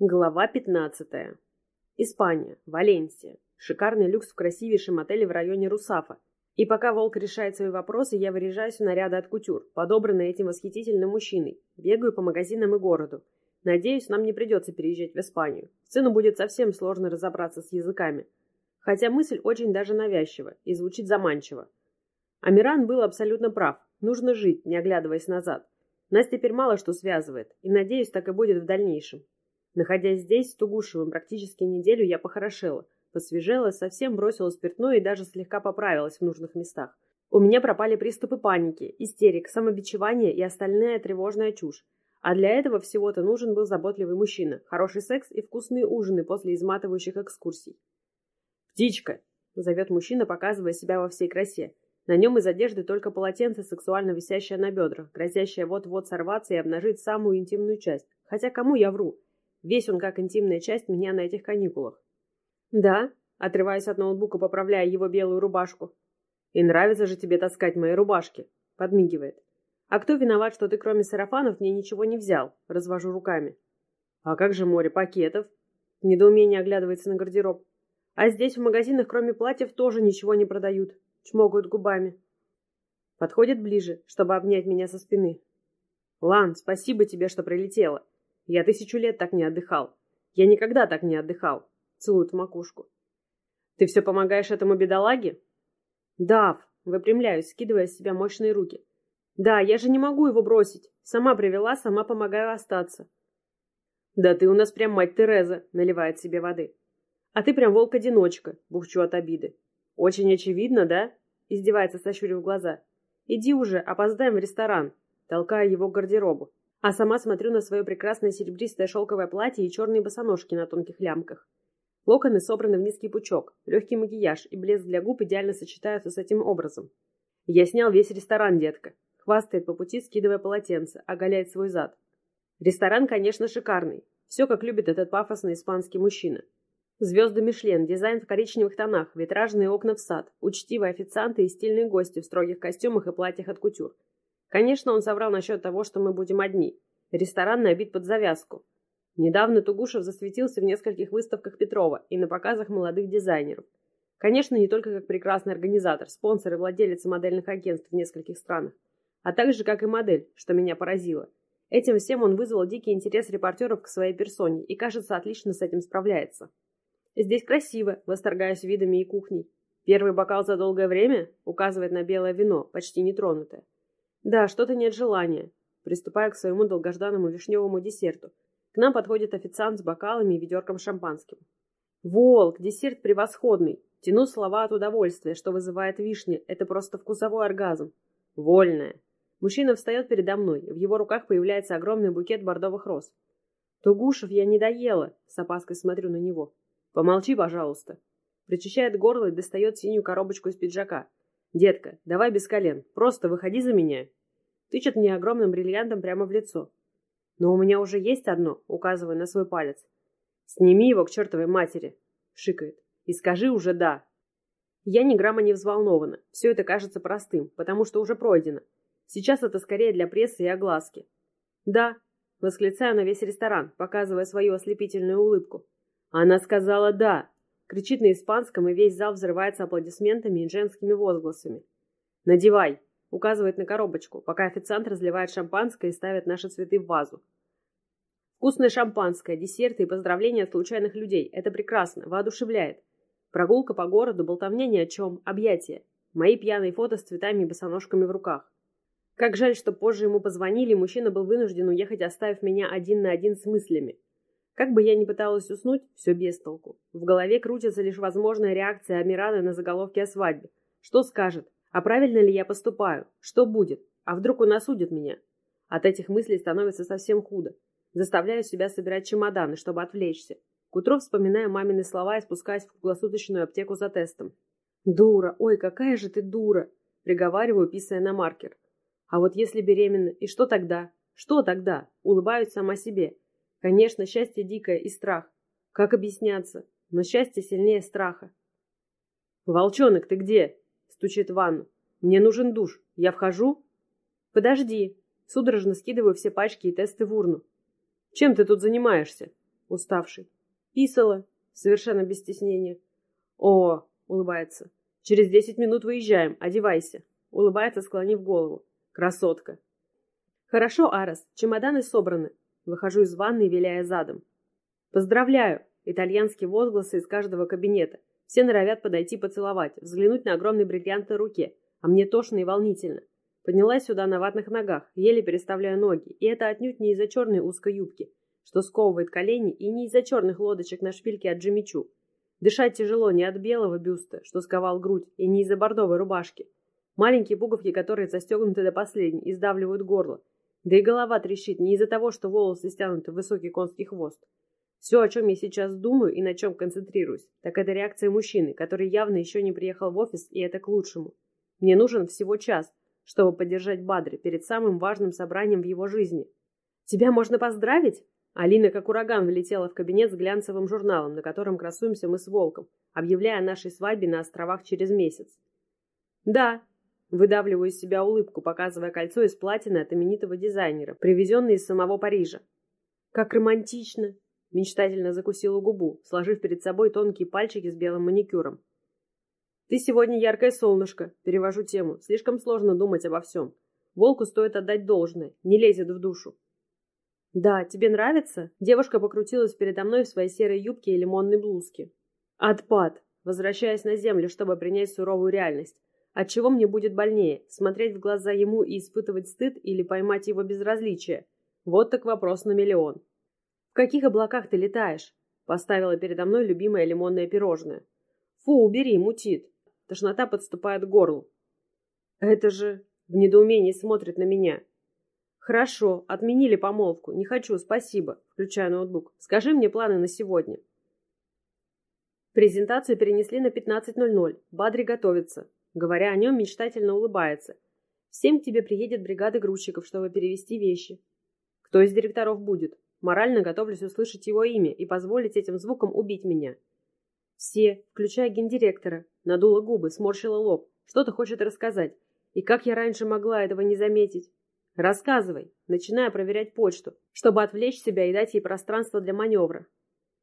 Глава 15. Испания. Валенсия. Шикарный люкс в красивейшем отеле в районе Русафа. И пока Волк решает свои вопросы, я выряжаюсь в наряды от кутюр, подобранные этим восхитительным мужчиной. Бегаю по магазинам и городу. Надеюсь, нам не придется переезжать в Испанию. Сыну будет совсем сложно разобраться с языками. Хотя мысль очень даже навязчива и звучит заманчиво. Амиран был абсолютно прав. Нужно жить, не оглядываясь назад. Нас теперь мало что связывает, и, надеюсь, так и будет в дальнейшем. Находясь здесь, с Тугушевым, практически неделю я похорошела, посвежела, совсем бросила спиртное и даже слегка поправилась в нужных местах. У меня пропали приступы паники, истерик, самобичевание и остальная тревожная чушь. А для этого всего-то нужен был заботливый мужчина, хороший секс и вкусные ужины после изматывающих экскурсий. «Птичка!» — зовет мужчина, показывая себя во всей красе. На нем из одежды только полотенце, сексуально висящее на бедрах, грозящее вот-вот сорваться и обнажить самую интимную часть. Хотя кому я вру? Весь он как интимная часть меня на этих каникулах. Да, отрываясь от ноутбука, поправляя его белую рубашку. И нравится же тебе таскать мои рубашки, подмигивает. А кто виноват, что ты кроме сарафанов мне ничего не взял? Развожу руками. А как же море пакетов? Недоумение оглядывается на гардероб. А здесь в магазинах кроме платьев тоже ничего не продают. Чмокают губами. Подходит ближе, чтобы обнять меня со спины. Лан, спасибо тебе, что прилетела. Я тысячу лет так не отдыхал. Я никогда так не отдыхал. Целует в макушку. Ты все помогаешь этому бедолаге? Дав, выпрямляюсь, скидывая с себя мощные руки. Да, я же не могу его бросить. Сама привела, сама помогаю остаться. Да ты у нас прям мать Тереза, наливает себе воды. А ты прям волк-одиночка, бухчу от обиды. Очень очевидно, да? Издевается, сощурив глаза. Иди уже, опоздаем в ресторан. Толкаю его к гардеробу а сама смотрю на свое прекрасное серебристое шелковое платье и черные босоножки на тонких лямках. Локоны собраны в низкий пучок, легкий макияж и блеск для губ идеально сочетаются с этим образом. Я снял весь ресторан, детка. Хвастает по пути, скидывая полотенце, оголяет свой зад. Ресторан, конечно, шикарный. Все, как любит этот пафосный испанский мужчина. Звезды Мишлен, дизайн в коричневых тонах, витражные окна в сад, учтивые официанты и стильные гости в строгих костюмах и платьях от кутюр. Конечно, он соврал насчет того, что мы будем одни. Ресторан набит под завязку. Недавно Тугушев засветился в нескольких выставках Петрова и на показах молодых дизайнеров. Конечно, не только как прекрасный организатор, спонсор и владелец модельных агентств в нескольких странах, а также как и модель, что меня поразило. Этим всем он вызвал дикий интерес репортеров к своей персоне и, кажется, отлично с этим справляется. Здесь красиво, восторгаясь видами и кухней. Первый бокал за долгое время указывает на белое вино, почти нетронутое. Да, что-то нет желания. Приступая к своему долгожданному вишневому десерту. К нам подходит официант с бокалами и ведерком шампанским. Волк, десерт превосходный. Тяну слова от удовольствия, что вызывает вишня. Это просто вкусовой оргазм. Вольная. Мужчина встает передо мной. В его руках появляется огромный букет бордовых роз. Тугушев, я не доела. С опаской смотрю на него. Помолчи, пожалуйста. Причащает горло и достает синюю коробочку из пиджака. «Детка, давай без колен. Просто выходи за меня». Тычет мне огромным бриллиантом прямо в лицо. «Но у меня уже есть одно», указывая на свой палец. «Сними его к чертовой матери», — шикает. «И скажи уже «да». Я ни грамма не взволнована. Все это кажется простым, потому что уже пройдено. Сейчас это скорее для прессы и огласки. «Да», — восклицаю на весь ресторан, показывая свою ослепительную улыбку. Она сказала «да», Кричит на испанском, и весь зал взрывается аплодисментами и женскими возгласами. «Надевай!» — указывает на коробочку, пока официант разливает шампанское и ставит наши цветы в вазу. Вкусное шампанское, десерты и поздравления от случайных людей. Это прекрасно, воодушевляет. Прогулка по городу, болтовня ни о чем, объятия. Мои пьяные фото с цветами и босоножками в руках. Как жаль, что позже ему позвонили, и мужчина был вынужден уехать, оставив меня один на один с мыслями. Как бы я ни пыталась уснуть, все без толку. В голове крутится лишь возможная реакция Амирана на заголовки о свадьбе. Что скажет? А правильно ли я поступаю? Что будет? А вдруг он осудит меня? От этих мыслей становится совсем худо. Заставляю себя собирать чемоданы, чтобы отвлечься. К утру вспоминаю мамины слова и спускаюсь в круглосуточную аптеку за тестом. «Дура! Ой, какая же ты дура!» Приговариваю, писая на маркер. «А вот если беременна, и что тогда? Что тогда?» Улыбаюсь сама себе. Конечно, счастье дикое и страх. Как объясняться? Но счастье сильнее страха. «Волчонок, ты где?» — стучит ванну. «Мне нужен душ. Я вхожу?» «Подожди». Судорожно скидываю все пачки и тесты в урну. «Чем ты тут занимаешься?» Уставший. Писала. Совершенно без стеснения. О, улыбается. Через десять минут выезжаем. Одевайся. Улыбается, склонив голову. Красотка. Хорошо, Арас. Чемоданы собраны. Выхожу из ванной, виляя задом. Поздравляю. Итальянские возгласы из каждого кабинета. Все норовят подойти поцеловать, взглянуть на огромный бриллиант на руке. А мне тошно и волнительно. Поднялась сюда на ватных ногах, еле переставляя ноги, и это отнюдь не из-за черной узкой юбки, что сковывает колени, и не из-за черных лодочек на шпильке от Джимми Чу. Дышать тяжело не от белого бюста, что сковал грудь, и не из-за бордовой рубашки. Маленькие пуговки, которые застегнуты до последней, и сдавливают горло. Да и голова трещит не из-за того, что волосы стянуты в высокий конский хвост. Все, о чем я сейчас думаю и на чем концентрируюсь, так это реакция мужчины, который явно еще не приехал в офис, и это к лучшему. Мне нужен всего час, чтобы поддержать Бадри перед самым важным собранием в его жизни. «Тебя можно поздравить?» Алина как ураган влетела в кабинет с глянцевым журналом, на котором красуемся мы с Волком, объявляя о нашей свадьбе на островах через месяц. «Да», выдавливаю из себя улыбку, показывая кольцо из платины от именитого дизайнера, привезенное из самого Парижа. «Как романтично!» Мечтательно закусила губу, сложив перед собой тонкие пальчики с белым маникюром. «Ты сегодня яркое солнышко», — перевожу тему. Слишком сложно думать обо всем. Волку стоит отдать должное, не лезет в душу. «Да, тебе нравится?» Девушка покрутилась передо мной в своей серой юбке и лимонной блузке. «Отпад!» Возвращаясь на землю, чтобы принять суровую реальность. От чего мне будет больнее, смотреть в глаза ему и испытывать стыд или поймать его безразличие? Вот так вопрос на миллион. «В каких облаках ты летаешь?» Поставила передо мной любимое лимонное пирожное. «Фу, убери, мутит!» Тошнота подступает к горлу. Это же... В недоумении смотрит на меня. Хорошо, отменили помолвку. Не хочу, спасибо. Включаю ноутбук. Скажи мне планы на сегодня. Презентацию перенесли на 15.00. Бадри готовится. Говоря о нем, мечтательно улыбается. В семь к тебе приедет бригада грузчиков, чтобы перевести вещи. Кто из директоров будет? Морально готовлюсь услышать его имя и позволить этим звукам убить меня. Все, включая гендиректора, надула губы, сморщила лоб, что-то хочет рассказать. И как я раньше могла этого не заметить? Рассказывай, начиная проверять почту, чтобы отвлечь себя и дать ей пространство для маневра.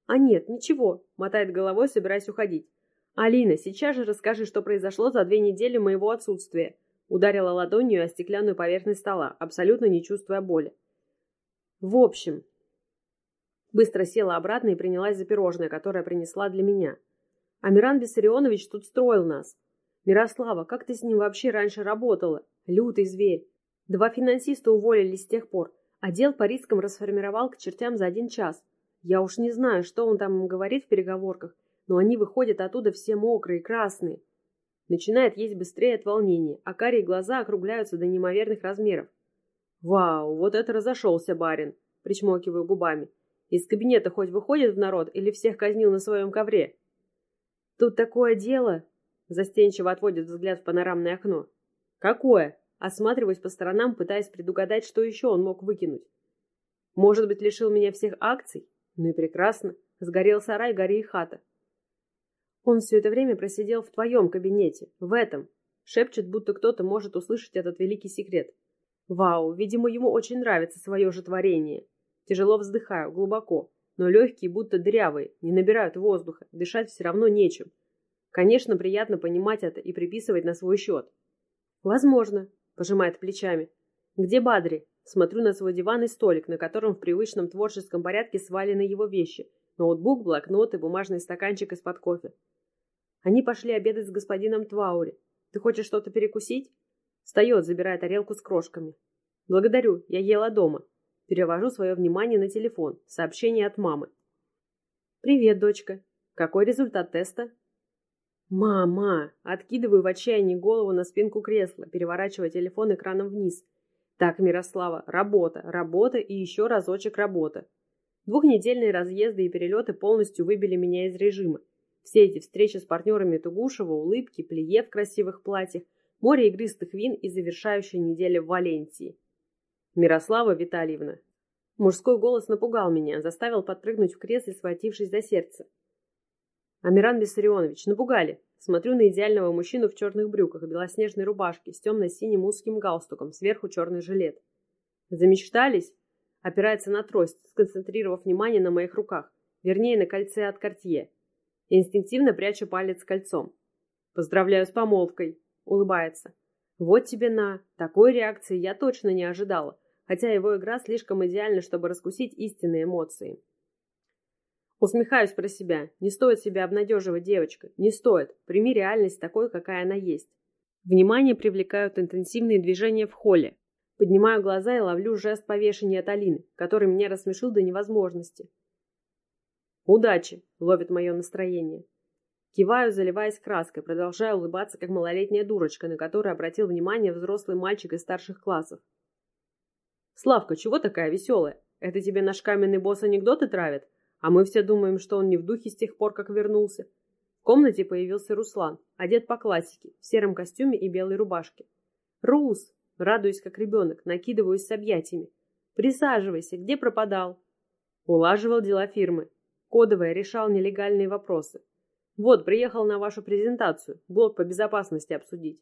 А нет, ничего, мотает головой, собираясь уходить. Алина, сейчас же расскажи, что произошло за две недели моего отсутствия. Ударила ладонью о стеклянную поверхность стола, абсолютно не чувствуя боли. В общем, Быстро села обратно и принялась за пирожное, которое принесла для меня. Амиран Виссарионович тут строил нас. Мирослава, как ты с ним вообще раньше работала? Лютый зверь. Два финансиста уволились с тех пор. Отдел по рискам расформировал к чертям за один час. Я уж не знаю, что он там говорит в переговорках, но они выходят оттуда все мокрые, красные. Начинает есть быстрее от волнения, а карие глаза округляются до неимоверных размеров. «Вау, вот это разошелся барин!» – причмокиваю губами. Из кабинета хоть выходит в народ или всех казнил на своем ковре? Тут такое дело... Застенчиво отводит взгляд в панорамное окно. Какое? Осматриваюсь по сторонам, пытаясь предугадать, что еще он мог выкинуть. Может быть, лишил меня всех акций? Ну и прекрасно. Сгорел сарай, гори и хата. Он все это время просидел в твоем кабинете, в этом. Шепчет, будто кто-то может услышать этот великий секрет. Вау, видимо, ему очень нравится свое же творение. Тяжело вздыхаю, глубоко, но легкие будто дырявые, не набирают воздуха, дышать все равно нечем. Конечно, приятно понимать это и приписывать на свой счет. Возможно, пожимает плечами. Где Бадри? Смотрю на свой диван и столик, на котором в привычном творческом порядке свалены его вещи. Ноутбук, блокноты, бумажный стаканчик из-под кофе. Они пошли обедать с господином Тваури. Ты хочешь что-то перекусить? Встает, забирая тарелку с крошками. Благодарю, я ела дома. Перевожу свое внимание на телефон. Сообщение от мамы. «Привет, дочка. Какой результат теста?» «Мама!» Откидываю в отчаянии голову на спинку кресла, переворачивая телефон экраном вниз. «Так, Мирослава, работа, работа и еще разочек работа». Двухнедельные разъезды и перелеты полностью выбили меня из режима. Все эти встречи с партнерами Тугушева, улыбки, плие в красивых платьях, море игристых вин и завершающая неделя в Валенсии. Мирослава Витальевна. Мужской голос напугал меня, заставил подпрыгнуть в кресле, схватившись за сердце. Амиран Виссарионович, напугали. Смотрю на идеального мужчину в черных брюках белоснежной рубашке с темно-синим узким галстуком, сверху черный жилет. Замечтались? Опирается на трость, сконцентрировав внимание на моих руках. вернее, на кольце от Кортье. Инстинктивно прячу палец кольцом. «Поздравляю с помолвкой!» — улыбается. «Вот тебе на! Такой реакции я точно не ожидала, хотя его игра слишком идеальна, чтобы раскусить истинные эмоции». Усмехаюсь про себя. Не стоит себя обнадеживать, девочка. Не стоит. Прими реальность такой, какая она есть. Внимание привлекают интенсивные движения в холле. Поднимаю глаза и ловлю жест повешения от Алины, который меня рассмешил до невозможности. «Удачи!» — ловит мое настроение. Киваю, заливаясь краской, продолжая улыбаться, как малолетняя дурочка, на которую обратил внимание взрослый мальчик из старших классов. «Славка, чего такая веселая? Это тебе наш каменный босс анекдоты травит? А мы все думаем, что он не в духе с тех пор, как вернулся. В комнате появился Руслан, одет по классике, в сером костюме и белой рубашке. «Рус!» — радуюсь, как ребенок, накидываюсь с объятиями. «Присаживайся, где пропадал?» Улаживал дела фирмы. Кодовая решал нелегальные вопросы. Вот, приехал на вашу презентацию, блок по безопасности обсудить.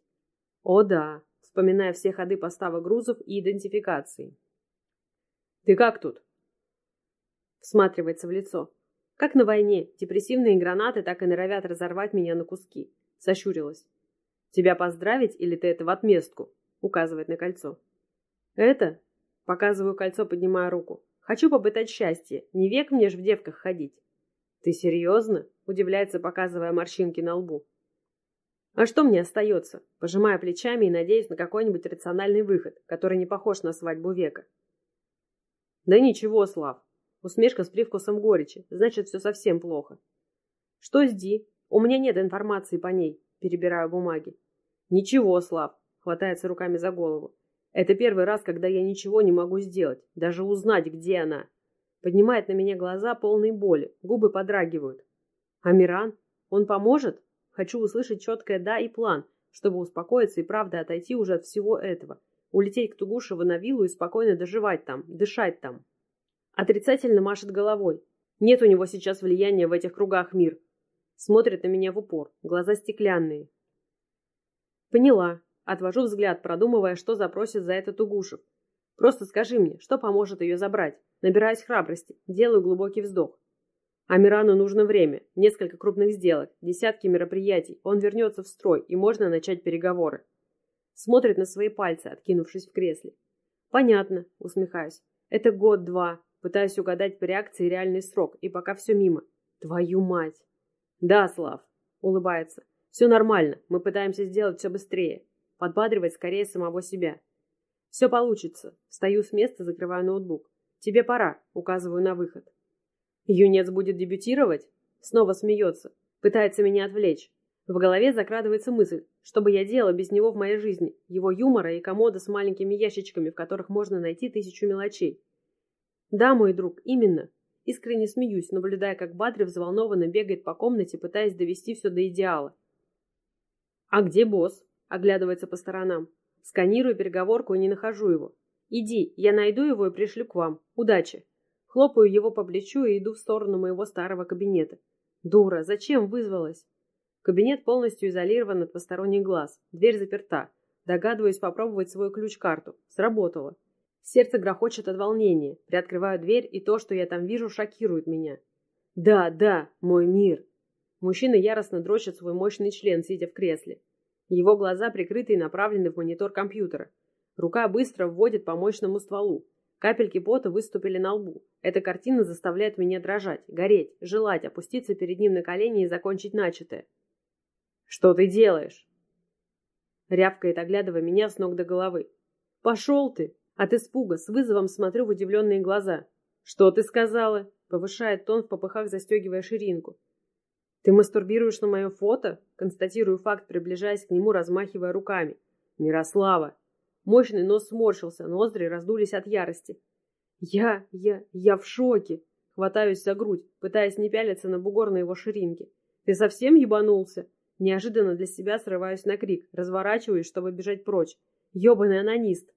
О да, вспоминая все ходы поставок грузов и идентификации. Ты как тут? Всматривается в лицо. Как на войне, депрессивные гранаты так и норовят разорвать меня на куски. Сощурилась. Тебя поздравить или ты это в отместку? Указывает на кольцо. Это? Показываю кольцо, поднимая руку. Хочу попытать счастье. Не век мне ж в девках ходить. «Ты серьезно?» — удивляется, показывая морщинки на лбу. «А что мне остается?» Пожимая плечами и надеясь на какой-нибудь рациональный выход, который не похож на свадьбу века. «Да ничего, Слав. Усмешка с привкусом горечи. Значит, все совсем плохо». «Что с Ди? У меня нет информации по ней». Перебираю бумаги. «Ничего, Слав», — хватается руками за голову. «Это первый раз, когда я ничего не могу сделать, даже узнать, где она». Поднимает на меня глаза, полные боли, губы подрагивают. Амиран? Он поможет? Хочу услышать четкое «да» и план, чтобы успокоиться и правда отойти уже от всего этого. Улететь к Тугушеву на виллу и спокойно доживать там, дышать там. Отрицательно машет головой. Нет у него сейчас влияния в этих кругах мир. Смотрит на меня в упор, глаза стеклянные. Поняла. Отвожу взгляд, продумывая, что запросит за это Тугушев. Просто скажи мне, что поможет ее забрать. Набираюсь храбрости, делаю глубокий вздох. Амирану нужно время, несколько крупных сделок, десятки мероприятий. Он вернется в строй, и можно начать переговоры. Смотрит на свои пальцы, откинувшись в кресле. Понятно, усмехаюсь. Это год-два. Пытаюсь угадать по реакции реальный срок, и пока все мимо. Твою мать. Да, Слав, улыбается. Все нормально, мы пытаемся сделать все быстрее. Подбадривать скорее самого себя. Все получится. Встаю с места, закрываю ноутбук. «Тебе пора», — указываю на выход. Юнец будет дебютировать? Снова смеется. Пытается меня отвлечь. В голове закрадывается мысль, что бы я делала без него в моей жизни, его юмора и комода с маленькими ящичками, в которых можно найти тысячу мелочей. Да, мой друг, именно. Искренне смеюсь, наблюдая, как Бадри взволнованно бегает по комнате, пытаясь довести все до идеала. «А где босс?» – оглядывается по сторонам. Сканирую переговорку и не нахожу его. Иди, я найду его и пришлю к вам. Удачи. Хлопаю его по плечу и иду в сторону моего старого кабинета. Дура, зачем вызвалась? Кабинет полностью изолирован от посторонних глаз. Дверь заперта. Догадываюсь попробовать свою ключ-карту. Сработало. Сердце грохочет от волнения. Приоткрываю дверь, и то, что я там вижу, шокирует меня. Да, да, мой мир. Мужчина яростно дрочит свой мощный член, сидя в кресле. Его глаза прикрыты и направлены в монитор компьютера. Рука быстро вводит по мощному стволу. Капельки пота выступили на лбу. Эта картина заставляет меня дрожать, гореть, желать опуститься перед ним на колени и закончить начатое. «Что ты делаешь?» Рявкает, оглядывая меня с ног до головы. «Пошел ты!» От испуга с вызовом смотрю в удивленные глаза. «Что ты сказала?» Повышает тон в попыхах, застегивая ширинку. «Ты мастурбируешь на мое фото?» Констатирую факт, приближаясь к нему, размахивая руками. «Мирослава!» Мощный нос сморщился, ноздри раздулись от ярости. Я, я, я в шоке. Хватаюсь за грудь, пытаясь не пялиться на бугор на его ширинке. Ты совсем ебанулся? Неожиданно для себя срываюсь на крик, разворачиваюсь, чтобы бежать прочь. Ёбаный анонист.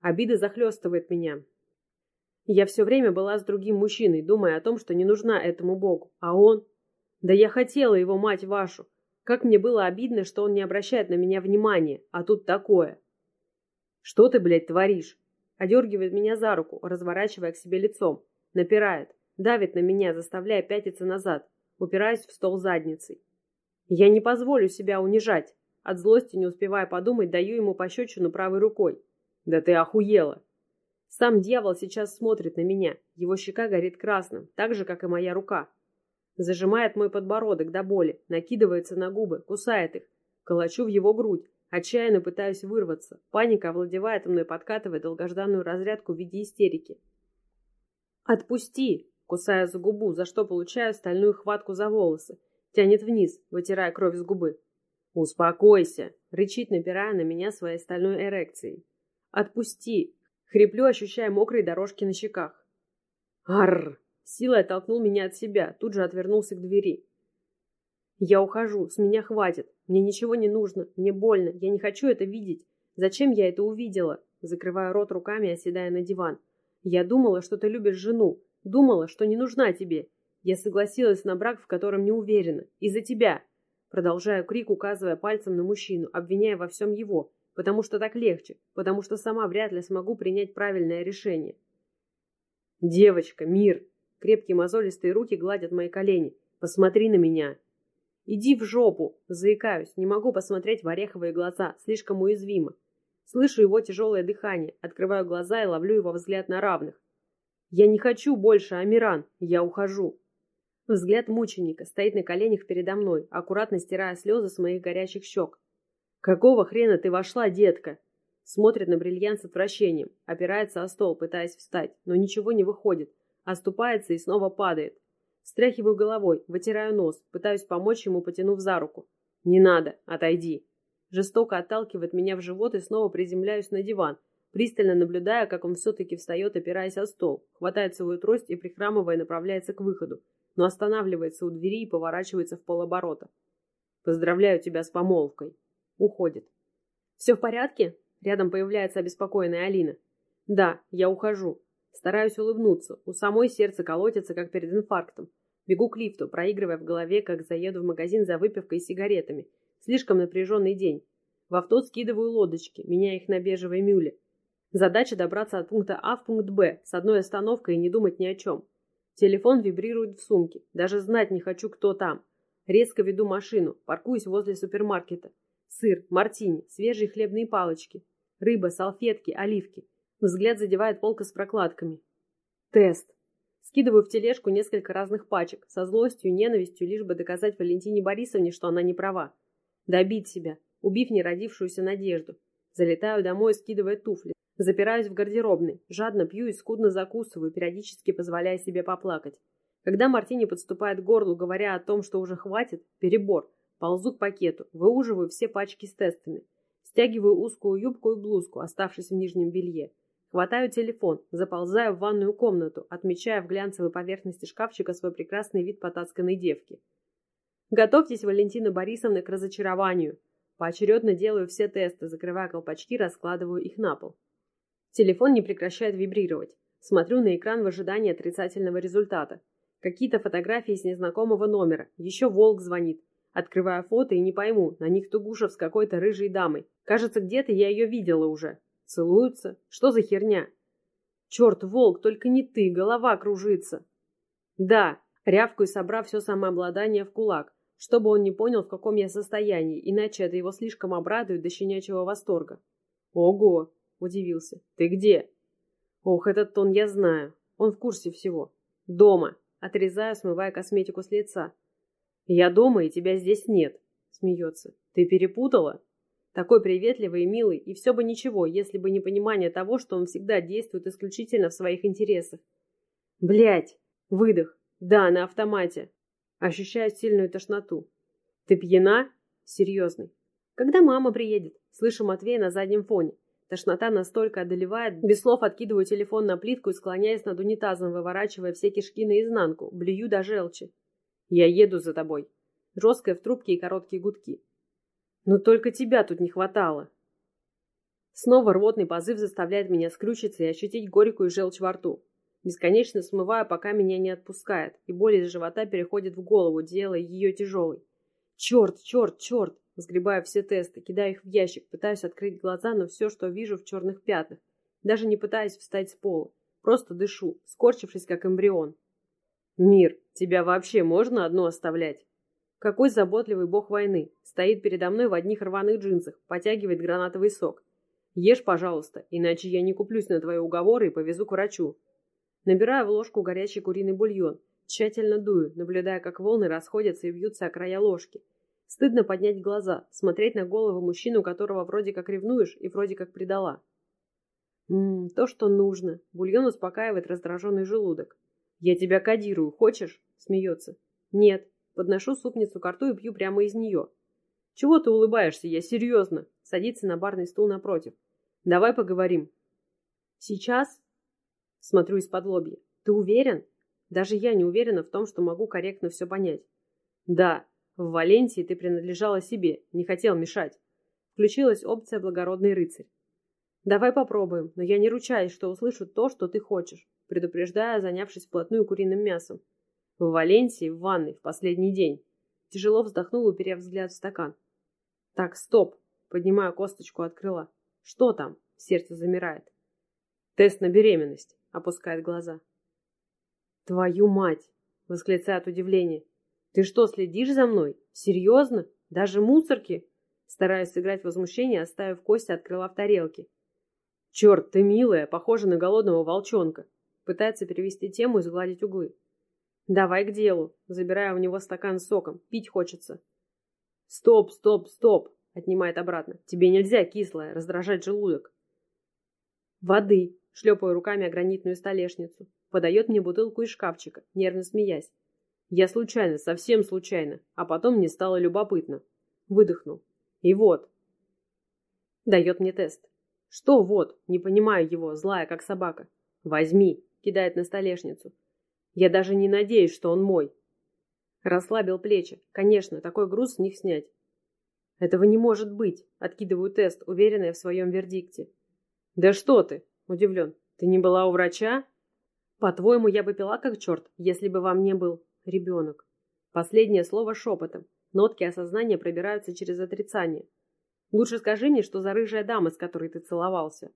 Обида захлестывает меня. Я все время была с другим мужчиной, думая о том, что не нужна этому богу. А он... Да я хотела его, мать вашу. Как мне было обидно, что он не обращает на меня внимания, а тут такое. «Что ты, блядь, творишь?» Одергивает меня за руку, разворачивая к себе лицом. Напирает. давит на меня, заставляя пятиться назад, упираясь в стол задницей. Я не позволю себя унижать. От злости, не успевая подумать, даю ему пощечину правой рукой. Да ты охуела! Сам дьявол сейчас смотрит на меня. Его щека горит красным, так же, как и моя рука. Зажимает мой подбородок до боли, накидывается на губы, кусает их. Колочу в его грудь, отчаянно пытаюсь вырваться. Паника овладевает мной, подкатывая долгожданную разрядку в виде истерики. «Отпусти!» кусая за губу, за что получаю стальную хватку за волосы. Тянет вниз, вытирая кровь с губы. «Успокойся!» — рычит, напирая на меня своей стальной эрекцией. «Отпусти!» — хриплю, ощущая мокрые дорожки на щеках. «Аррр!» — силой оттолкнул меня от себя, тут же отвернулся к двери. «Я ухожу, с меня хватит. Мне ничего не нужно, мне больно, я не хочу это видеть. Зачем я это увидела?» Закрываю рот руками, оседая на диван. «Я думала, что ты любишь жену, Думала, что не нужна тебе. Я согласилась на брак, в котором не уверена. Из-за тебя. Продолжаю крик, указывая пальцем на мужчину, обвиняя во всем его. Потому что так легче. Потому что сама вряд ли смогу принять правильное решение. Девочка, мир. Крепкие мозолистые руки гладят мои колени. Посмотри на меня. Иди в жопу. Заикаюсь. Не могу посмотреть в ореховые глаза. Слишком уязвимо. Слышу его тяжелое дыхание. Открываю глаза и ловлю его взгляд на равных. «Я не хочу больше, Амиран! Я ухожу!» Взгляд мученика стоит на коленях передо мной, аккуратно стирая слезы с моих горящих щек. «Какого хрена ты вошла, детка?» Смотрит на бриллиант с отвращением, опирается о стол, пытаясь встать, но ничего не выходит, оступается и снова падает. Стряхиваю головой, вытираю нос, пытаюсь помочь ему, потянув за руку. «Не надо, отойди!» Жестоко отталкивает меня в живот и снова приземляюсь на диван, пристально наблюдая, как он все-таки встает, опираясь о стол, хватает свою трость и, прихрамывая, направляется к выходу, но останавливается у двери и поворачивается в полоборота. «Поздравляю тебя с помолвкой!» Уходит. «Все в порядке?» Рядом появляется обеспокоенная Алина. «Да, я ухожу. Стараюсь улыбнуться. У самой сердце колотится, как перед инфарктом. Бегу к лифту, проигрывая в голове, как заеду в магазин за выпивкой и сигаретами. Слишком напряженный день. В авто скидываю лодочки, меняя их на бежевые мюли. Задача добраться от пункта А в пункт Б с одной остановкой и не думать ни о чем. Телефон вибрирует в сумке. Даже знать не хочу, кто там. Резко веду машину, паркуюсь возле супермаркета. Сыр, мартини, свежие хлебные палочки. Рыба, салфетки, оливки. Взгляд задевает полка с прокладками. Тест. Скидываю в тележку несколько разных пачек, со злостью ненавистью, лишь бы доказать Валентине Борисовне, что она не права. Добить себя, убив неродившуюся надежду. Залетаю домой, скидывая туфли. Запираюсь в гардеробной, жадно пью и скудно закусываю, периодически позволяя себе поплакать. Когда Мартини подступает к горлу, говоря о том, что уже хватит, перебор, ползу к пакету, выуживаю все пачки с тестами. Стягиваю узкую юбку и блузку, оставшись в нижнем белье. Хватаю телефон, заползаю в ванную комнату, отмечая в глянцевой поверхности шкафчика свой прекрасный вид потасканной девки. Готовьтесь, Валентина Борисовна, к разочарованию. Поочередно делаю все тесты, закрывая колпачки, раскладываю их на пол. Телефон не прекращает вибрировать. Смотрю на экран в ожидании отрицательного результата. Какие-то фотографии с незнакомого номера. Еще волк звонит. Открываю фото и не пойму, на них Тугушев с какой-то рыжей дамой. Кажется, где-то я ее видела уже. Целуются? Что за херня? Черт, волк, только не ты, голова кружится. Да, рявкаю, собрав все самообладание в кулак, чтобы он не понял, в каком я состоянии, иначе это его слишком обрадует до щенячьего восторга. Ого, Удивился. «Ты где?» «Ох, этот тон я знаю. Он в курсе всего. Дома!» Отрезаю, смывая косметику с лица. «Я дома, и тебя здесь нет!» Смеется. «Ты перепутала?» Такой приветливый и милый, и все бы ничего, если бы не понимание того, что он всегда действует исключительно в своих интересах. Блять! Выдох. Да, на автомате. Ощущаю сильную тошноту. Ты пьяна? Серьезный. Когда мама приедет? Слышу Матвея на заднем фоне. Тошнота настолько одолевает, без слов откидываю телефон на плитку и склоняясь над унитазом, выворачивая все кишки наизнанку, блюю до желчи. «Я еду за тобой». Жесткая в трубке и короткие гудки. «Но только тебя тут не хватало». Снова рвотный позыв заставляет меня скрючиться и ощутить горькую желчь во рту. Бесконечно смываю, пока меня не отпускает, и боль из живота переходит в голову, делая ее тяжелой. Черт, черт, черт! Сгребаю все тесты, кидаю их в ящик, пытаюсь открыть глаза, но все, что вижу, в черных пятнах. Даже не пытаюсь встать с пола. Просто дышу, скорчившись, как эмбрион. Мир, тебя вообще можно одну оставлять? Какой заботливый бог войны. Стоит передо мной в одних рваных джинсах, потягивает гранатовый сок. Ешь, пожалуйста, иначе я не куплюсь на твои уговоры и повезу к врачу. Набираю в ложку горячий куриный бульон. Тщательно дую, наблюдая, как волны расходятся и бьются о края ложки. Стыдно поднять глаза, смотреть на голову мужчину, которого вроде как ревнуешь и вроде как предала. Ммм, то, что нужно. Бульон успокаивает раздраженный желудок. «Я тебя кодирую, хочешь?» — смеется. «Нет». Подношу супницу к рту и пью прямо из нее. «Чего ты улыбаешься? Я серьезно!» Садится на барный стул напротив. «Давай поговорим». «Сейчас?» Смотрю из-под лобья. «Ты уверен?» Даже я не уверена в том, что могу корректно все понять. «Да, в Валенсии ты принадлежала себе, не хотел мешать». Включилась опция «Благородный рыцарь». «Давай попробуем, но я не ручаюсь, что услышу то, что ты хочешь», предупреждая, занявшись вплотную куриным мясом. В Валенсии, в ванной, в последний день. Тяжело вздохнул, уперев взгляд в стакан. «Так, стоп!» Поднимаю косточку от крыла. «Что там?» Сердце замирает. «Тест на беременность», — опускает глаза. «Твою мать!» — восклицает от удивления. «Ты что, следишь за мной? Серьезно? Даже мусорки?» Стараюсь сыграть возмущение, оставив кости от крыла в тарелке. «Черт, ты милая, похожа на голодного волчонка!» Пытается перевести тему и сгладить углы. «Давай к делу!» Забирая у него стакан с соком. «Пить хочется!» «Стоп, стоп, стоп!» Отнимает обратно. «Тебе нельзя, кислая, раздражать желудок!» «Воды!» Шлепаю руками о гранитную столешницу. Подает мне бутылку из шкафчика, нервно смеясь. Я случайно, совсем случайно, а потом мне стало любопытно. Выдохнул. И вот. Дает мне тест. «Что вот?» Не понимаю его, злая, как собака. «Возьми!» Кидает на столешницу. Я даже не надеюсь, что он мой. Расслабил плечи. Конечно, такой груз с них снять. Этого не может быть. Откидываю тест, уверенная в своем вердикте. Да что ты? Удивлен. Ты не была у врача? По-твоему, я бы пила как черт, если бы вам не был ребенок. Последнее слово шепотом. Нотки осознания пробираются через отрицание. Лучше скажи мне, что за рыжая дама, с которой ты целовался.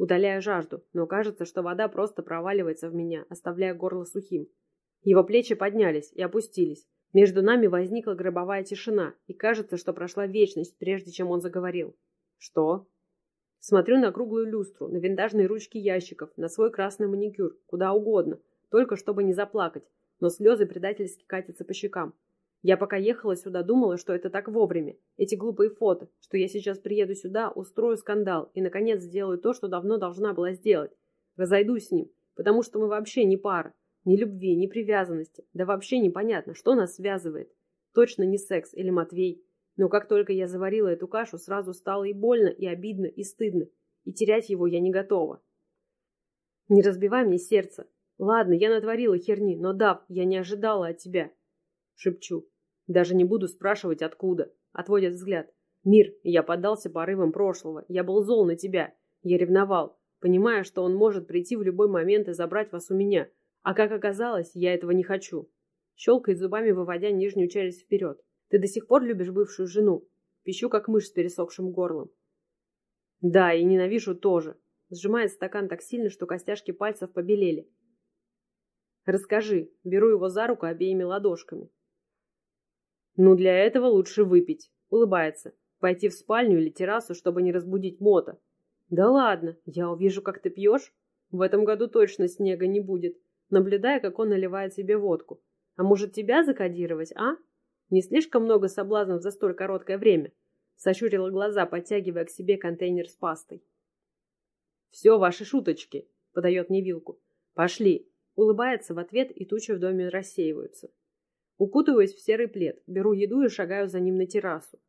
Удаляю жажду, но кажется, что вода просто проваливается в меня, оставляя горло сухим. Его плечи поднялись и опустились. Между нами возникла гробовая тишина, и кажется, что прошла вечность, прежде чем он заговорил. «Что?» Смотрю на круглую люстру, на винтажные ручки ящиков, на свой красный маникюр, куда угодно, только чтобы не заплакать, но слезы предательски катятся по щекам. Я пока ехала сюда, думала, что это так вовремя. Эти глупые фото, что я сейчас приеду сюда, устрою скандал и, наконец, сделаю то, что давно должна была сделать. Разойдусь с ним, потому что мы вообще не пара. Ни любви, ни привязанности. Да вообще непонятно, что нас связывает. Точно не секс или Матвей. Но как только я заварила эту кашу, сразу стало и больно, и обидно, и стыдно. И терять его я не готова. Не разбивай мне сердце. Ладно, я натворила херни, но да, я не ожидала от тебя. Шепчу. Даже не буду спрашивать, откуда. Отводит взгляд. Мир, я поддался порывам прошлого. Я был зол на тебя. Я ревновал, понимая, что он может прийти в любой момент и забрать вас у меня. А как оказалось, я этого не хочу. Щелкает зубами, выводя нижнюю челюсть вперед. Ты до сих пор любишь бывшую жену? Пищу, как мышь с пересохшим горлом. Да, и ненавижу тоже. Сжимает стакан так сильно, что костяшки пальцев побелели. Расскажи. Беру его за руку обеими ладошками. Ну, для этого лучше выпить. Улыбается. Пойти в спальню или террасу, чтобы не разбудить Мота. Да ладно, я увижу, как ты пьешь. В этом году точно снега не будет. Наблюдая, как он наливает себе водку. А может, тебя закодировать, а? Не слишком много соблазнов за столь короткое время? Сощурила глаза, подтягивая к себе контейнер с пастой. «Все ваши шуточки», — подает мне вилку. «Пошли». Улыбается в ответ, и тучи в доме рассеиваются. Укутываюсь в серый плед, беру еду и шагаю за ним на террасу.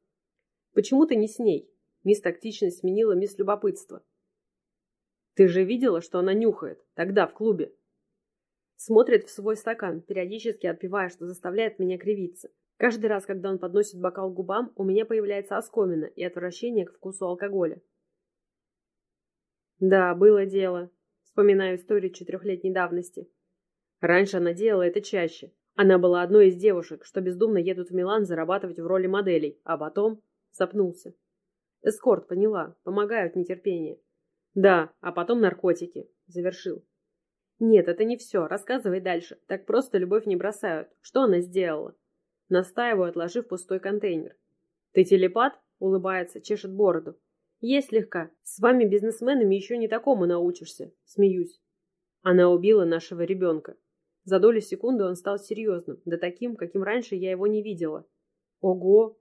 Почему ты не с ней? Мисс тактичность сменила мисс любопытство. Ты же видела, что она нюхает, тогда в клубе. Смотрит в свой стакан, периодически отпивая, что заставляет меня кривиться. Каждый раз, когда он подносит бокал к губам, у меня появляется оскомина и отвращение к вкусу алкоголя. Да, было дело. Вспоминаю историю четырехлетней давности. Раньше она делала это чаще, она была одной из девушек, что бездумно едут в Милан зарабатывать в роли моделей, а потом запнулся. Эскорт, поняла, помогают нетерпение. Да, а потом наркотики. Завершил. Нет, это не все. Рассказывай дальше. Так просто любовь не бросают. Что она сделала? Настаиваю, отложив пустой контейнер. Ты телепат? Улыбается, чешет бороду. Есть слегка. С вами, бизнесменами, еще не такому научишься. Смеюсь. Она убила нашего ребенка. За долю секунды он стал серьезным, да таким, каким раньше я его не видела. Ого!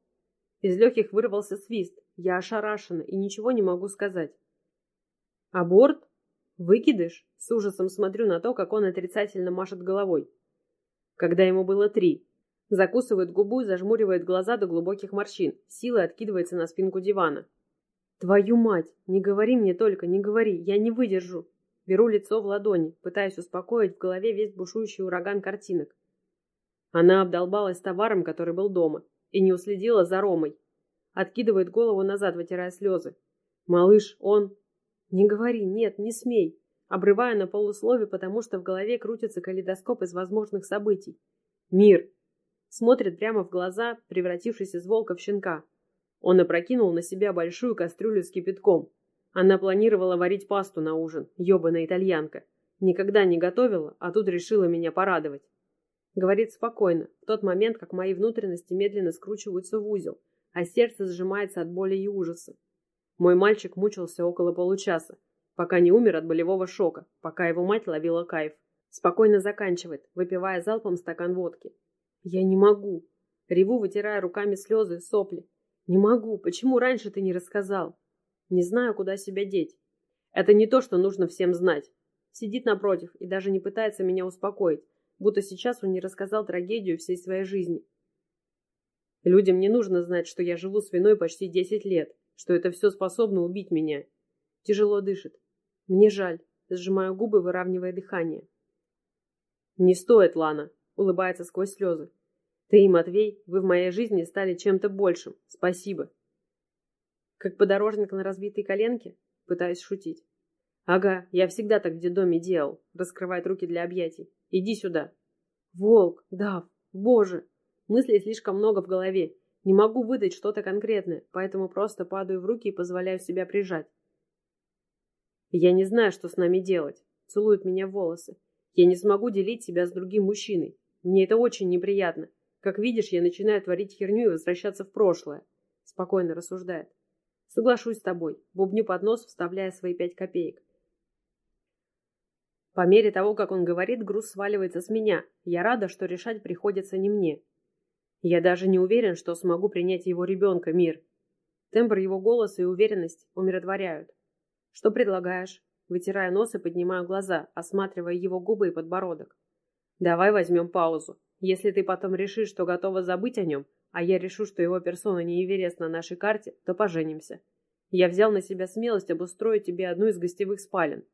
Из легких вырвался свист. Я ошарашена и ничего не могу сказать. Аборт? Выкидыш? С ужасом смотрю на то, как он отрицательно машет головой. Когда ему было три. Закусывает губу и зажмуривает глаза до глубоких морщин. Силой откидывается на спинку дивана. Твою мать! Не говори мне только, не говори, я не выдержу. Беру лицо в ладони, пытаясь успокоить в голове весь бушующий ураган картинок. Она обдолбалась товаром, который был дома, и не уследила за Ромой. Откидывает голову назад, вытирая слезы. Малыш, он... Не говори, нет, не смей. Обрываю на полуслове, потому что в голове крутится калейдоскоп из возможных событий. Мир. Смотрит прямо в глаза, превратившись из волка в щенка. Он опрокинул на себя большую кастрюлю с кипятком. Она планировала варить пасту на ужин, ёбаная итальянка. Никогда не готовила, а тут решила меня порадовать. Говорит спокойно, в тот момент, как мои внутренности медленно скручиваются в узел, а сердце сжимается от боли и ужаса. Мой мальчик мучился около получаса, пока не умер от болевого шока, пока его мать ловила кайф. Спокойно заканчивает, выпивая залпом стакан водки. Я не могу. Реву, вытирая руками слезы, сопли. Не могу. Почему раньше ты не рассказал? Не знаю, куда себя деть. Это не то, что нужно всем знать. Сидит напротив и даже не пытается меня успокоить, будто сейчас он не рассказал трагедию всей своей жизни. Людям не нужно знать, что я живу с виной почти десять лет, что это все способно убить меня. Тяжело дышит. Мне жаль. Сжимаю губы, выравнивая дыхание. Не стоит, Лана, улыбается сквозь слезы. Ты и Матвей, вы в моей жизни стали чем-то большим. Спасибо. Как подорожник на разбитой коленке? Пытаюсь шутить. Ага, я всегда так в детдоме делал. Раскрывает руки для объятий. Иди сюда. Волк, Дав, боже. Мыслей слишком много в голове. Не могу выдать что-то конкретное, поэтому просто падаю в руки и позволяю себя прижать. Я не знаю, что с нами делать. Целует меня волосы. Я не смогу делить себя с другим мужчиной. Мне это очень неприятно. Как видишь, я начинаю творить херню и возвращаться в прошлое. Спокойно рассуждает. Соглашусь с тобой. Бубню под нос, вставляя свои пять копеек. По мере того, как он говорит, груз сваливается с меня. Я рада, что решать приходится не мне. Я даже не уверен, что смогу принять его ребенка, мир. Тембр его голоса и уверенность умиротворяют. Что предлагаешь? Вытирая нос и поднимаю глаза, осматривая его губы и подбородок. Давай возьмем паузу. Если ты потом решишь, что готова забыть о нем, а я решу, что его персона не интересна на нашей карте, то поженимся. Я взял на себя смелость обустроить тебе одну из гостевых спален.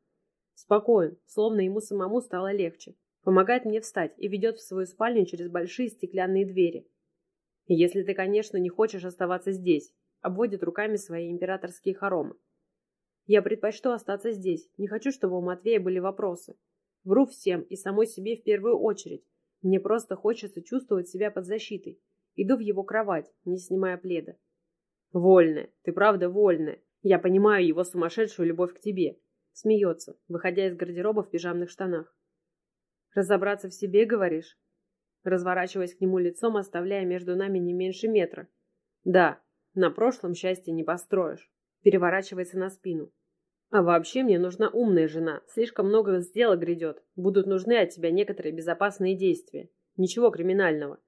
Спокоен, словно ему самому стало легче. Помогает мне встать и ведет в свою спальню через большие стеклянные двери. Если ты, конечно, не хочешь оставаться здесь, обводит руками свои императорские хоромы. Я предпочту остаться здесь. Не хочу, чтобы у Матвея были вопросы. Вру всем и самой себе в первую очередь. Мне просто хочется чувствовать себя под защитой. Иду в его кровать, не снимая пледа. Вольная, ты правда вольная. Я понимаю его сумасшедшую любовь к тебе. Смеется, выходя из гардероба в пижамных штанах. Разобраться в себе, говоришь? Разворачиваясь к нему лицом, оставляя между нами не меньше метра. Да, на прошлом счастье не построишь. Переворачивается на спину. А вообще мне нужна умная жена. Слишком много сделок грядет. Будут нужны от тебя некоторые безопасные действия. Ничего криминального.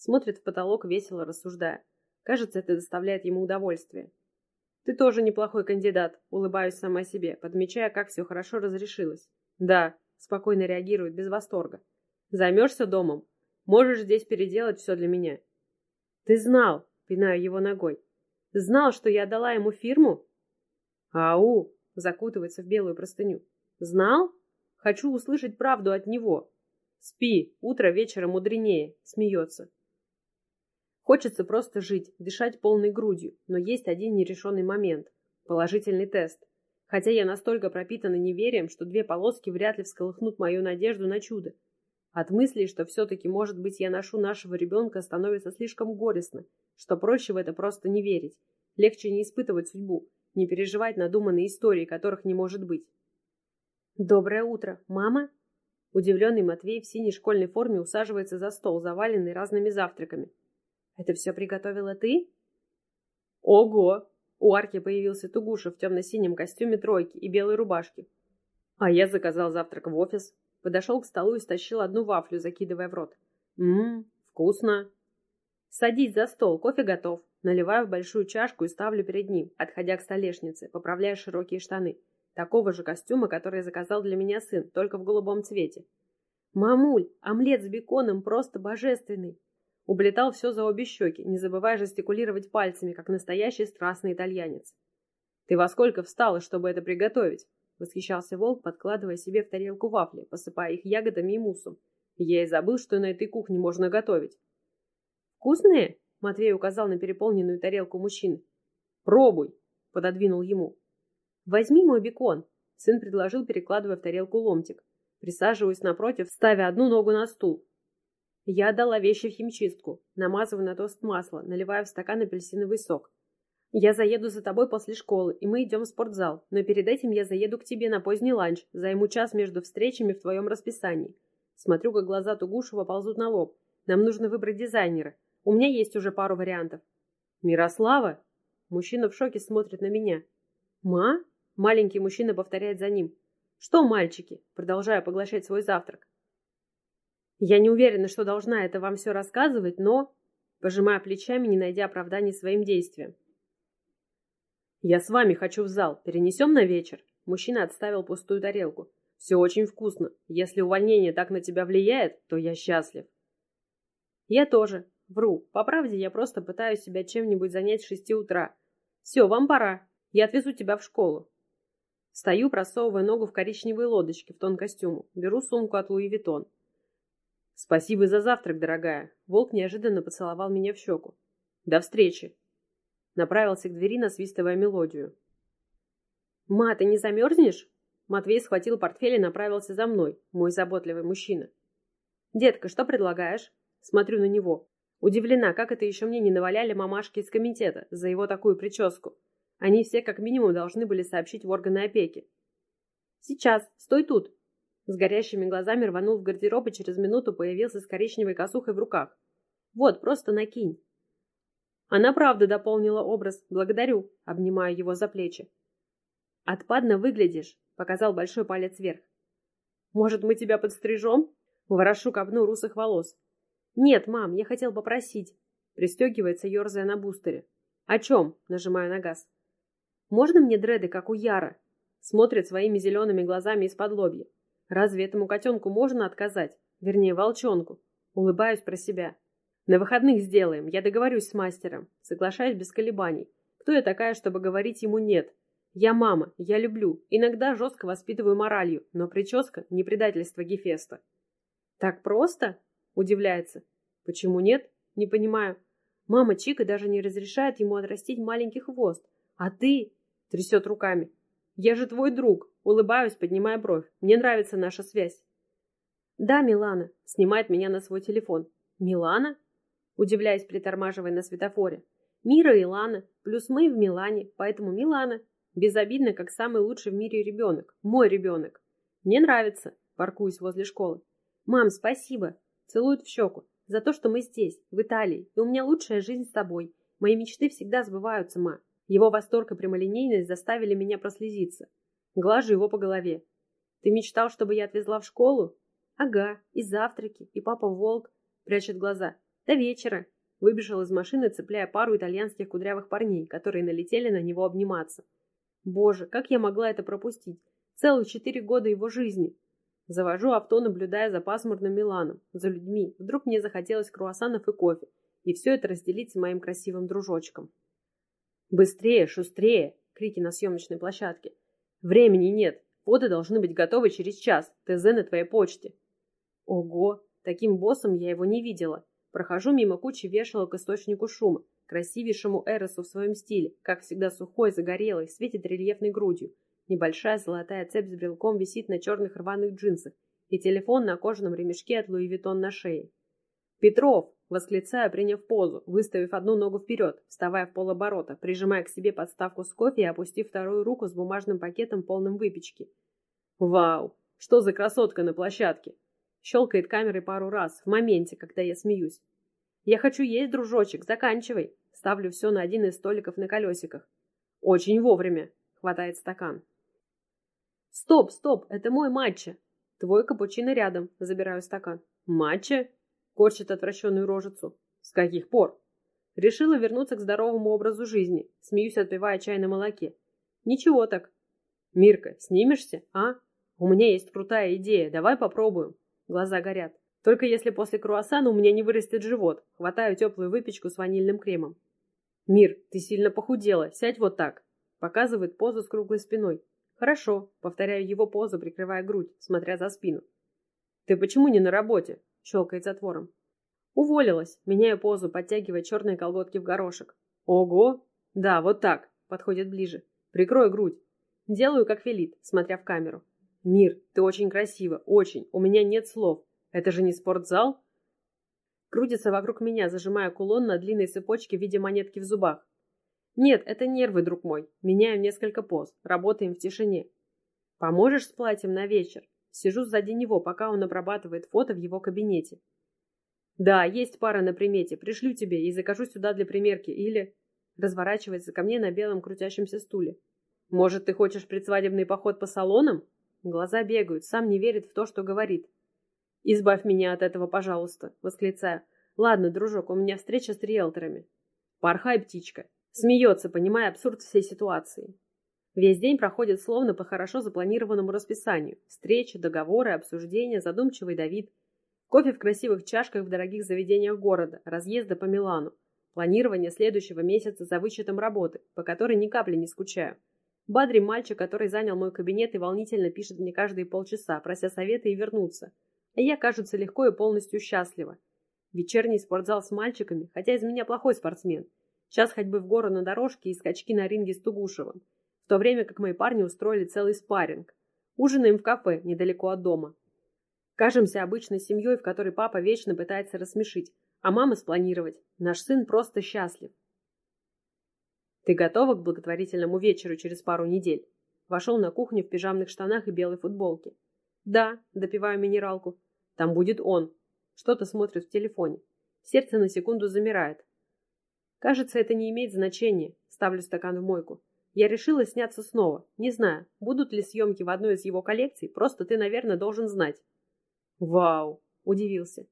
Смотрит в потолок, весело рассуждая. Кажется, это доставляет ему удовольствие. Ты тоже неплохой кандидат, улыбаюсь сама себе, подмечая, как все хорошо разрешилось. Да, спокойно реагирует, без восторга. Займешься домом? Можешь здесь переделать все для меня. Ты знал, пинаю его ногой. Знал, что я дала ему фирму? Ау, закутывается в белую простыню. Знал? Хочу услышать правду от него. Спи, утро вечера мудренее, смеется. Хочется просто жить, дышать полной грудью, но есть один нерешенный момент – положительный тест. Хотя я настолько пропитана неверием, что две полоски вряд ли всколыхнут мою надежду на чудо. От мысли, что все-таки, может быть, я ношу нашего ребенка, становится слишком горестно, что проще в это просто не верить. Легче не испытывать судьбу, не переживать надуманные истории, которых не может быть. «Доброе утро, мама?» Удивленный Матвей в синей школьной форме усаживается за стол, заваленный разными завтраками. «Это все приготовила ты?» «Ого!» У арки появился Тугуша в темно-синем костюме тройки и белой рубашке. А я заказал завтрак в офис. Подошел к столу и стащил одну вафлю, закидывая в рот. «Ммм, вкусно!» «Садись за стол, кофе готов». Наливаю в большую чашку и ставлю перед ним, отходя к столешнице, поправляя широкие штаны. Такого же костюма, который заказал для меня сын, только в голубом цвете. «Мамуль, омлет с беконом просто божественный!» Ублетал все за обе щеки, не забывая жестикулировать пальцами, как настоящий страстный итальянец. «Ты во сколько встала, чтобы это приготовить?» Восхищался волк, подкладывая себе в тарелку вафли, посыпая их ягодами и муссом. Я и забыл, что на этой кухне можно готовить. «Вкусные?» — Матвей указал на переполненную тарелку мужчины. «Пробуй!» — пододвинул ему. «Возьми мой бекон!» — сын предложил, перекладывая в тарелку ломтик. Присаживаюсь напротив, ставя одну ногу на стул. Я отдала вещи в химчистку, намазываю на тост масло, наливая в стакан апельсиновый сок. Я заеду за тобой после школы, и мы идем в спортзал, но перед этим я заеду к тебе на поздний ланч, займу час между встречами в твоем расписании. Смотрю, как глаза Тугушева ползут на лоб. Нам нужно выбрать дизайнера. У меня есть уже пару вариантов. Мирослава? Мужчина в шоке смотрит на меня. Ма? Маленький мужчина повторяет за ним. Что, мальчики? Продолжаю поглощать свой завтрак. Я не уверена, что должна это вам все рассказывать, но... Пожимая плечами, не найдя оправданий своим действиям. «Я с вами хочу в зал. Перенесем на вечер?» Мужчина отставил пустую тарелку. «Все очень вкусно. Если увольнение так на тебя влияет, то я счастлив». «Я тоже. Вру. По правде, я просто пытаюсь себя чем-нибудь занять с шести утра. Все, вам пора. Я отвезу тебя в школу. Стою, просовывая ногу в коричневые лодочки в тон костюму. Беру сумку от Луи Виттон. Спасибо за завтрак, дорогая. Волк неожиданно поцеловал меня в щеку. До встречи. Направился к двери, насвистывая мелодию. «Ма, ты не замерзнешь?» Матвей схватил портфель и направился за мной, мой заботливый мужчина. «Детка, что предлагаешь?» Смотрю на него. Удивлена, как это еще мне не наваляли мамашки из комитета за его такую прическу. Они все как минимум должны были сообщить в органы опеки. «Сейчас, стой тут!» С горящими глазами рванул в гардероб и через минуту появился с коричневой косухой в руках. «Вот, просто накинь!» Она правда дополнила образ. Благодарю, обнимаю его за плечи. «Отпадно выглядишь», — показал большой палец вверх. «Может, мы тебя подстрижем?» Ворошу копну русых волос. «Нет, мам, я хотел попросить». Пристегивается, ерзая на бустере. «О чем?» — нажимаю на газ. «Можно мне дреды, как у Яра?» Смотрит своими зелеными глазами из-под лобья. «Разве этому котенку можно отказать? Вернее, волчонку?» Улыбаюсь про себя. «На выходных сделаем, я договорюсь с мастером». Соглашаюсь без колебаний. Кто я такая, чтобы говорить ему «нет»? Я мама, я люблю, иногда жестко воспитываю моралью, но прическа — не предательство Гефеста. «Так просто?» — удивляется. Почему нет? Не понимаю. Мама Чика даже не разрешает ему отрастить маленький хвост. А ты... Трясет руками. Я же твой друг. Улыбаюсь, поднимая бровь. Мне нравится наша связь. Да, Милана. Снимает меня на свой телефон. Милана? Удивляюсь, притормаживая на светофоре. Мира и Лана. Плюс мы в Милане. Поэтому Милана. Безобидно, как самый лучший в мире ребенок. Мой ребенок. Мне нравится. Паркуюсь возле школы. Мам, спасибо. Целует в щеку. За то, что мы здесь, в Италии, и у меня лучшая жизнь с тобой. Мои мечты всегда сбываются, ма. Его восторг и прямолинейность заставили меня прослезиться. Глажу его по голове. Ты мечтал, чтобы я отвезла в школу? Ага, и завтраки, и папа волк. Прячет глаза. До вечера. Выбежал из машины, цепляя пару итальянских кудрявых парней, которые налетели на него обниматься. Боже, как я могла это пропустить? Целых четыре года его жизни. Завожу авто, наблюдая за пасмурным Миланом, за людьми. Вдруг мне захотелось круассанов и кофе. И все это разделить с моим красивым дружочком. «Быстрее, шустрее!» — крики на съемочной площадке. «Времени нет. Фото должны быть готовы через час. ТЗ на твоей почте». Ого! Таким боссом я его не видела. Прохожу мимо кучи вешалок к источнику шума, красивейшему Эросу в своем стиле, как всегда сухой, загорелый, светит рельефной грудью. Небольшая золотая цепь с брелком висит на черных рваных джинсах и телефон на кожаном ремешке от Луи Виттон на шее. «Петров!» — восклицаю, приняв позу, выставив одну ногу вперед, вставая в полоборота, прижимая к себе подставку с кофе и опустив вторую руку с бумажным пакетом, полным выпечки. «Вау! Что за красотка на площадке?» Щелкает камерой пару раз, в моменте, когда я смеюсь. «Я хочу есть, дружочек, заканчивай!» Ставлю все на один из столиков на колесиках. «Очень вовремя!» — хватает стакан. «Стоп, стоп, это мой матча!» «Твой капучино рядом», — забираю стакан. «Матча?» — корчит отвращенную рожицу. «С каких пор?» Решила вернуться к здоровому образу жизни, смеюсь, отпивая чай на молоке. «Ничего так». «Мирка, снимешься, а? У меня есть крутая идея, давай попробуем». Глаза горят. Только если после круассана у меня не вырастет живот. Хватаю теплую выпечку с ванильным кремом. «Мир, ты сильно похудела, сядь вот так». Показывает позу с круглой спиной. «Хорошо», — повторяю его позу, прикрывая грудь, смотря за спину. «Ты почему не на работе?» — щелкает затвором. «Уволилась», — меняю позу, подтягивая черные колготки в горошек. «Ого!» «Да, вот так», — подходит ближе. «Прикрой грудь». Делаю, как велит, смотря в камеру. «Мир, ты очень красиво, очень. У меня нет слов. Это же не спортзал?» Крутится вокруг меня, зажимая кулон на длинной цепочке в виде монетки в зубах. Нет, это нервы, друг мой. Меняем несколько поз. Работаем в тишине. Поможешь с платьем на вечер? Сижу сзади него, пока он обрабатывает фото в его кабинете. Да, есть пара на примете. Пришлю тебе и закажу сюда для примерки. Или... Разворачивается ко мне на белом крутящемся стуле. Может, ты хочешь предсвадебный поход по салонам? Глаза бегают, сам не верит в то, что говорит. «Избавь меня от этого, пожалуйста», — восклицаю. «Ладно, дружок, у меня встреча с риэлторами». «Порхай, птичка. Смеется, понимая абсурд всей ситуации. Весь день проходит словно по хорошо запланированному расписанию. Встречи, договоры, обсуждения, задумчивый Давид. Кофе в красивых чашках в дорогих заведениях города, разъезды по Милану. Планирование следующего месяца за вычетом работы, по которой ни капли не скучаю. Бадри мальчик, который занял мой кабинет и волнительно пишет мне каждые полчаса, прося совета и вернуться. А я, кажется, легко и полностью счастлива. Вечерний спортзал с мальчиками, хотя из меня плохой спортсмен – Час ходьбы в гору на дорожке и скачки на ринге с Тугушевым, то время как мои парни устроили целый спарринг. Ужинаем в кафе, недалеко от дома. Кажемся обычной семьей, в которой папа вечно пытается рассмешить, а мама спланировать. Наш сын просто счастлив. Ты готова к благотворительному вечеру через пару недель? Вошел на кухню в пижамных штанах и белой футболке. Да, допиваю минералку. Там будет он. Что-то смотрит в телефоне. Сердце на секунду замирает. Кажется, это не имеет значения. Ставлю стакан в мойку. Я решила сняться снова. Не знаю, будут ли съемки в одной из его коллекций, просто ты, наверное, должен знать. Вау! Удивился.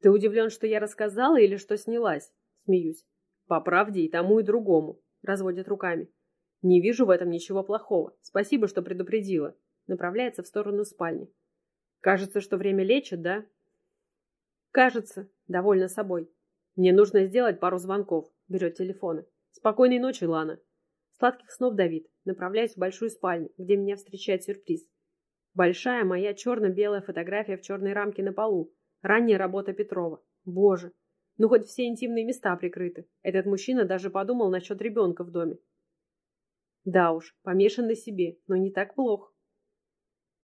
Ты удивлен, что я рассказала или что снялась? Смеюсь. По правде и тому, и другому. Разводит руками. Не вижу в этом ничего плохого. Спасибо, что предупредила. Направляется в сторону спальни. Кажется, что время лечит, да? Кажется. Довольна собой. Мне нужно сделать пару звонков. Берет телефоны. Спокойной ночи, Лана. Сладких снов, Давид. Направляюсь в большую спальню, где меня встречает сюрприз. Большая моя черно-белая фотография в черной рамке на полу. Ранняя работа Петрова. Боже. Ну хоть все интимные места прикрыты. Этот мужчина даже подумал насчет ребенка в доме. Да уж, помешан на себе, но не так плохо.